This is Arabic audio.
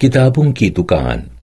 किताबों की दुकान